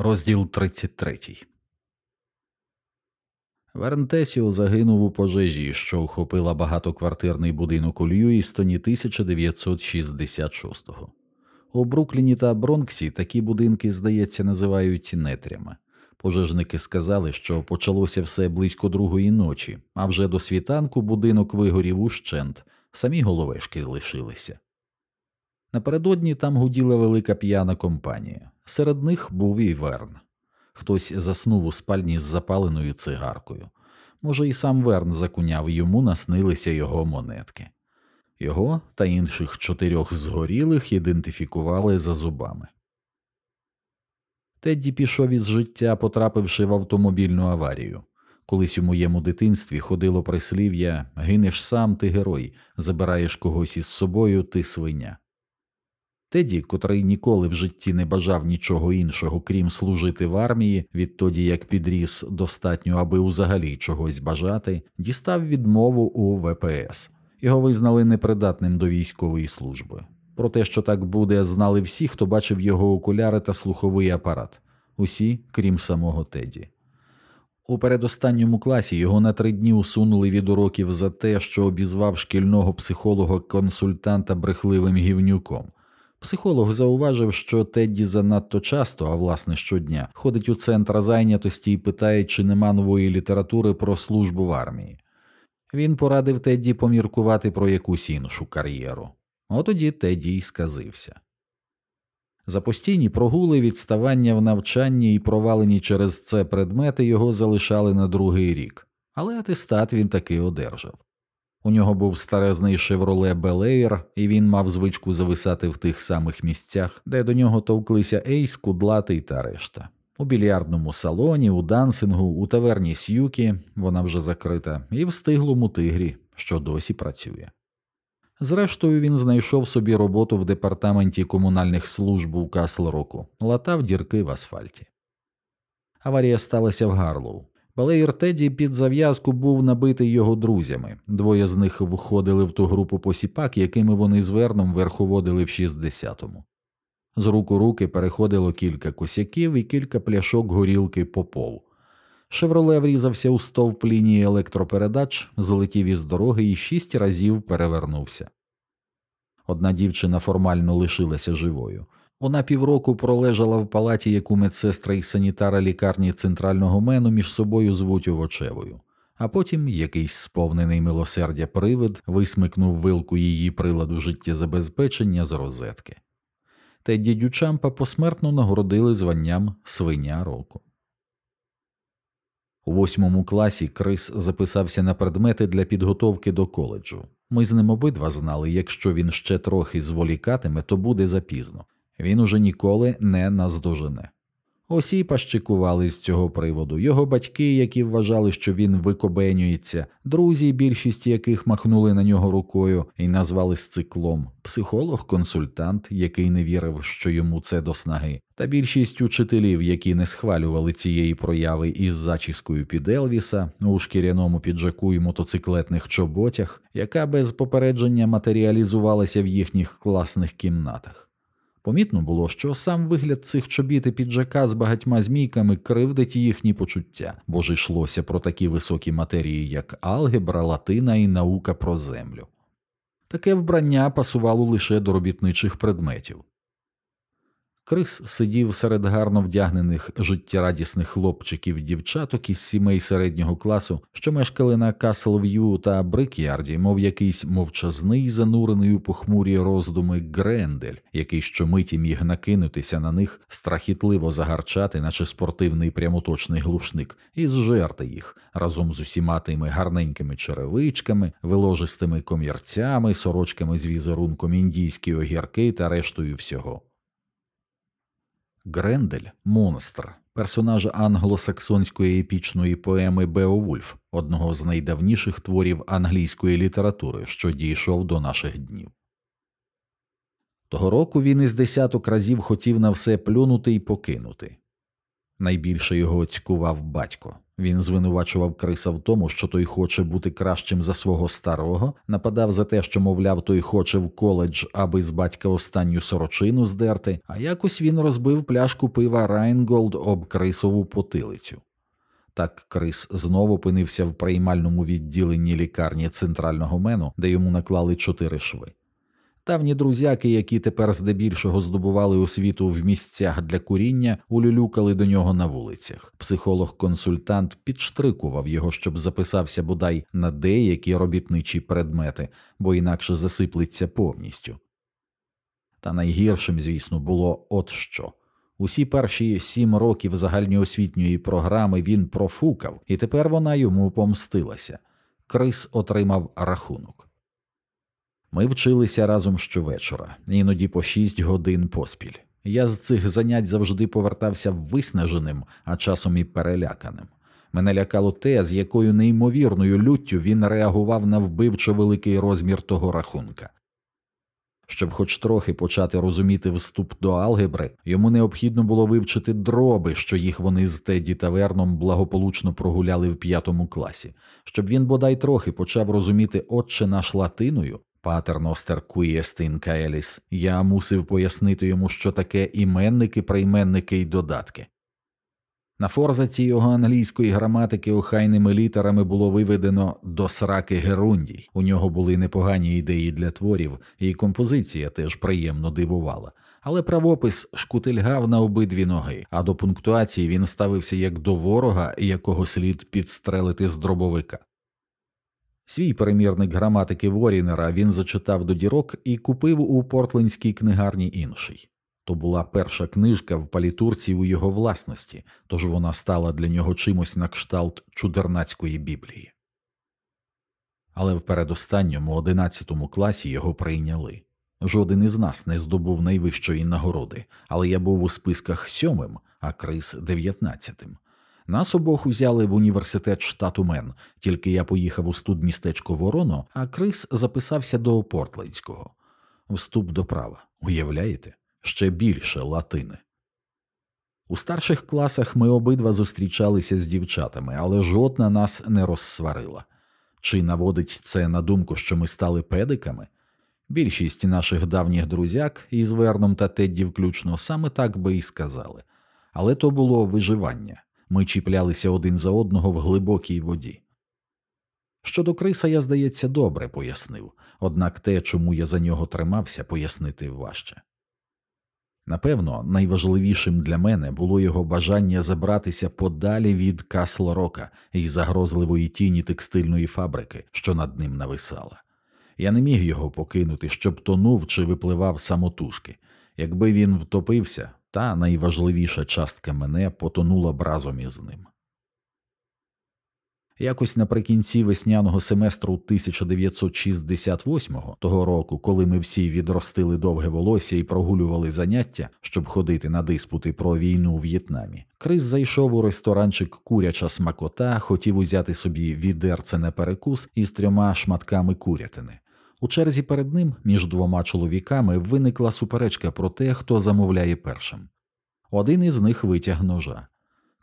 Розділ 33 Вернтесіо загинув у пожежі, що охопила багатоквартирний будинок у Льюістоні 1966-го. У Брукліні та Бронксі такі будинки, здається, називають нетрями. Пожежники сказали, що почалося все близько другої ночі, а вже до світанку будинок вигорів ущент, самі головешки лишилися. Напередодні там гуділа велика п'яна компанія. Серед них був і Верн. Хтось заснув у спальні з запаленою цигаркою. Може, і сам Верн закуняв, йому наснилися його монетки. Його та інших чотирьох згорілих ідентифікували за зубами. Тедді пішов із життя, потрапивши в автомобільну аварію. Колись у моєму дитинстві ходило прислів'я гинеш сам, ти герой, забираєш когось із собою, ти свиня. Теді, котрий ніколи в житті не бажав нічого іншого, крім служити в армії, відтоді як підріс достатньо, аби взагалі чогось бажати, дістав відмову у ВПС. Його визнали непридатним до військової служби. Про те, що так буде, знали всі, хто бачив його окуляри та слуховий апарат, усі, крім самого Теді. У передостанньому класі його на три дні усунули від уроків за те, що обізвав шкільного психолога консультанта брехливим гівнюком. Психолог зауважив, що Тедді занадто часто, а власне щодня, ходить у центр зайнятості і питає, чи нема нової літератури про службу в армії. Він порадив Тедді поміркувати про якусь іншу кар'єру. Отоді Тедді й сказився. За постійні прогули, відставання в навчанні і провалені через це предмети його залишали на другий рік, але атестат він таки одержав. У нього був старезний шевроле Бель-Ейр, і він мав звичку зависати в тих самих місцях, де до нього товклися Ейс, Кудлатий та решта. У більярдному салоні, у дансингу, у таверні Сюкі, вона вже закрита, і в стиглому тигрі, що досі працює. Зрештою, він знайшов собі роботу в департаменті комунальних служб у Касл-Року, латав дірки в асфальті. Аварія сталася в Гарлоу. Балеєр Теді під зав'язку був набитий його друзями. Двоє з них входили в ту групу посіпак, якими вони з Верном верховодили в 60-му. З рук у руки переходило кілька косяків і кілька пляшок горілки попов. Шевроле врізався у стовп лінії електропередач, злетів із дороги і шість разів перевернувся. Одна дівчина формально лишилася живою. Вона півроку пролежала в палаті, яку медсестра і санітара лікарні центрального мену між собою звуть овочевою, а потім якийсь сповнений милосердя привид висмикнув вилку її приладу життєзабезпечення з розетки. Тедді Дючампа посмертно нагородили званням свиня року. У восьмому класі Крис записався на предмети для підготовки до коледжу. Ми з ним обидва знали, якщо він ще трохи зволікатиме, то буде запізно він уже ніколи не наздожене. Усі пащикували з цього приводу його батьки, які вважали, що він викобенюється, друзі, більшість яких махнули на нього рукою і назвали сциклом, психолог, консультант, який не вірив, що йому це до снаги, та більшість учителів, які не схвалювали цієї прояви із зачіскою під Елвіса у шкіряному піджаку і мотоциклетних чоботях, яка без попередження матеріалізувалася в їхніх класних кімнатах. Помітно було, що сам вигляд цих чобіт і піджака з багатьма змійками кривдить їхні почуття, бо ж йшлося про такі високі матерії, як алгебра, латина і наука про землю. Таке вбрання пасувало лише до робітничих предметів. Крис сидів серед гарно вдягнених життєрадісних хлопчиків дівчаток із сімей середнього класу, що мешкали на Каслв'ю та Брик'ярді, мов якийсь мовчазний, занурений у похмурі роздуми Грендель, який щомиті міг накинутися на них, страхітливо загарчати, наче спортивний прямоточний глушник, і зжерти їх разом з усіма тими гарненькими черевичками, виложистими комірцями, сорочками з візерунком індійські огірки та рештою всього. Грендель монстр, персонаж англосаксонської епічної поеми Беовульф, одного з найдавніших творів англійської літератури, що дійшов до наших днів. Того року він із десяток разів хотів на все плюнути і покинути. Найбільше його цькував батько. Він звинувачував Криса в тому, що той хоче бути кращим за свого старого, нападав за те, що, мовляв, той хоче в коледж, аби з батька останню сорочину здерти, а якось він розбив пляшку пива Райнголд об Крисову потилицю. Так Крис знову опинився в приймальному відділенні лікарні центрального мену, де йому наклали чотири шви. Давні друзяки, які тепер здебільшого здобували освіту в місцях для куріння, улюлюкали до нього на вулицях. Психолог-консультант підштрикував його, щоб записався бодай на деякі робітничі предмети, бо інакше засиплеться повністю. Та найгіршим, звісно, було от що. Усі перші сім років загальноосвітньої програми він профукав, і тепер вона йому помстилася. Крис отримав рахунок. Ми вчилися разом щовечора, іноді по шість годин поспіль. Я з цих занять завжди повертався виснаженим, а часом і переляканим. Мене лякало те, з якою неймовірною люттю він реагував на вбивчо великий розмір того рахунка. Щоб хоч трохи почати розуміти вступ до алгебри, йому необхідно було вивчити дроби, що їх вони з Теді Таверном благополучно прогуляли в п'ятому класі, щоб він бодай трохи почав розуміти отче наш латиною, Патер Ностер Куєстин Каеліс, я мусив пояснити йому, що таке іменники, прийменники й додатки. На форзаці його англійської граматики охайними літерами було виведено до сраки Герундій. У нього були непогані ідеї для творів, і композиція теж приємно дивувала. Але правопис шкутильгав на обидві ноги, а до пунктуації він ставився як до ворога, якого слід підстрелити з дробовика. Свій перемірник граматики Ворінера він зачитав до дірок і купив у портлендській книгарні інший. То була перша книжка в палітурці у його власності, тож вона стала для нього чимось на кшталт чудернацької біблії. Але в передостанньому одинадцятому класі його прийняли. Жоден із нас не здобув найвищої нагороди, але я був у списках сьомим, а Крис дев'ятнадцятим. Нас обох узяли в університет штату Мен, тільки я поїхав у студмістечко Вороно, а Крис записався до Портлендського. Вступ до права, уявляєте? Ще більше латини. У старших класах ми обидва зустрічалися з дівчатами, але жодна нас не розсварила. Чи наводить це на думку, що ми стали педиками? Більшість наших давніх друзяк із Верном та Тедді включно саме так би і сказали, але то було виживання. Ми чіплялися один за одного в глибокій воді. Щодо криса, я, здається, добре пояснив, однак те, чому я за нього тримався, пояснити важче. Напевно, найважливішим для мене було його бажання забратися подалі від Каслорока і загрозливої тіні текстильної фабрики, що над ним нависала. Я не міг його покинути, щоб тонув чи випливав самотужки. Якби він втопився, та найважливіша частка мене потонула б разом із ним. Якось наприкінці весняного семестру 1968-го, того року, коли ми всі відростили довге волосся і прогулювали заняття, щоб ходити на диспути про війну у В'єтнамі, Крис зайшов у ресторанчик куряча смакота, хотів узяти собі відерце на перекус із трьома шматками курятини. У черзі перед ним між двома чоловіками виникла суперечка про те, хто замовляє першим. Один із них витяг ножа.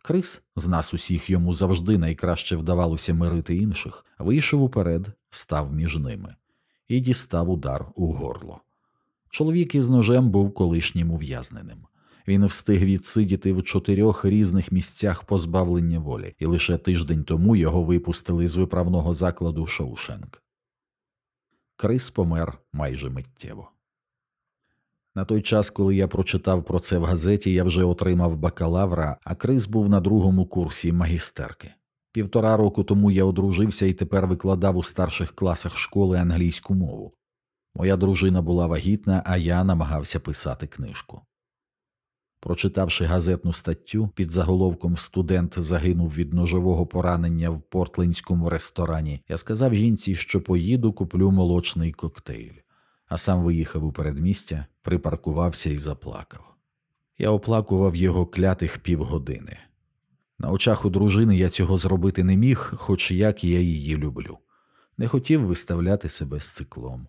Крис, з нас усіх йому завжди найкраще вдавалося мирити інших, вийшов уперед, став між ними і дістав удар у горло. Чоловік із ножем був колишнім ув'язненим. Він встиг відсидіти в чотирьох різних місцях позбавлення волі, і лише тиждень тому його випустили з виправного закладу Шоушенк. Крис помер майже миттєво. На той час, коли я прочитав про це в газеті, я вже отримав бакалавра, а Крис був на другому курсі магістерки. Півтора року тому я одружився і тепер викладав у старших класах школи англійську мову. Моя дружина була вагітна, а я намагався писати книжку. Прочитавши газетну статтю під заголовком Студент загинув від ножового поранення в портлендському ресторані, я сказав жінці, що поїду, куплю молочний коктейль, а сам виїхав у передмістя, припаркувався і заплакав. Я оплакував його клятих півгодини. На очах у дружини я цього зробити не міг, хоч як я її люблю. Не хотів виставляти себе з циклом.